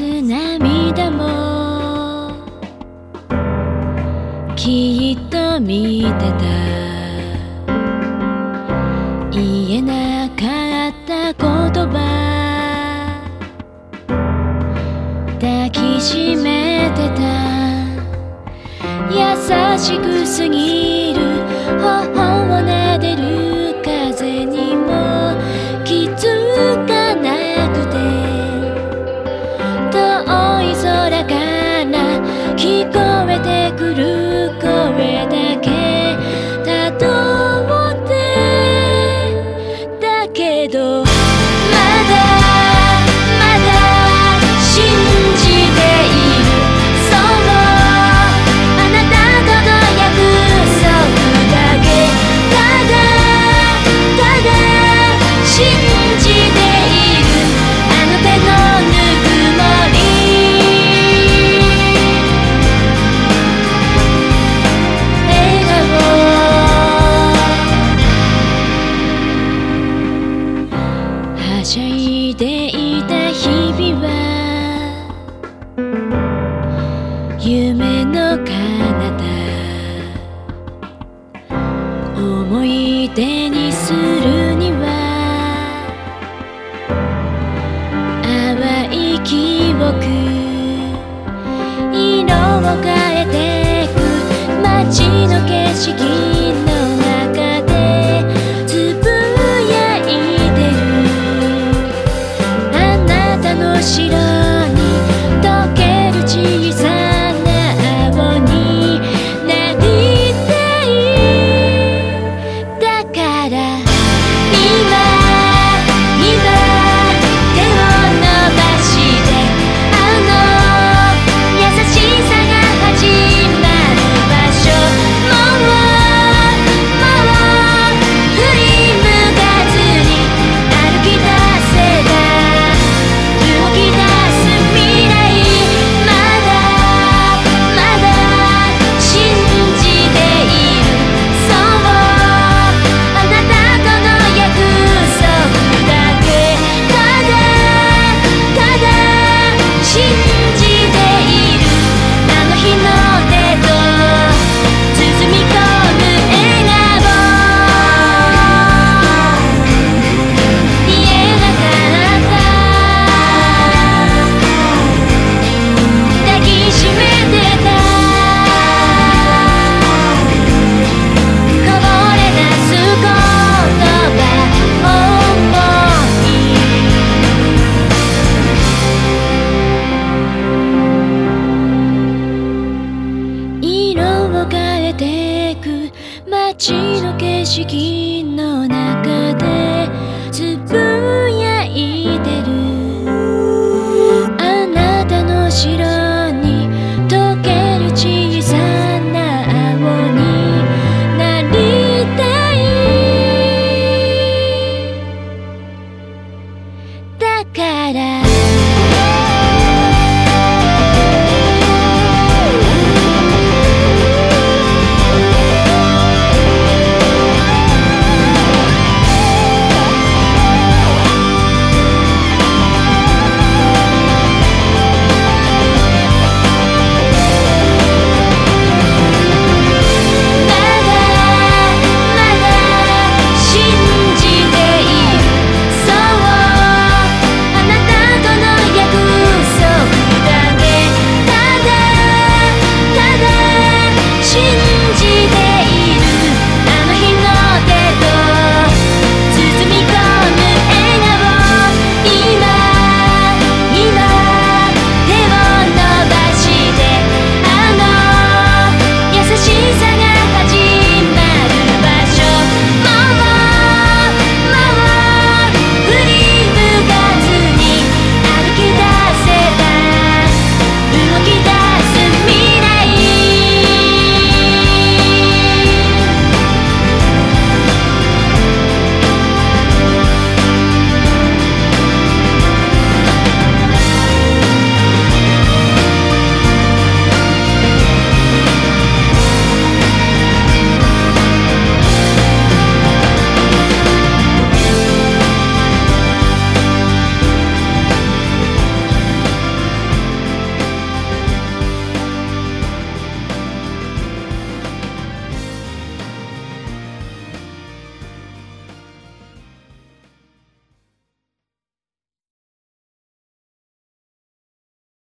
す涙もきっと見てた。言えなかった言葉。抱きしめてた。優しくすぎる夢の彼方思い出にするには淡い記憶色を変えてく街の景色街の景色の中でつぶやいてる。あなたの城に溶ける小さな青になりたい。だから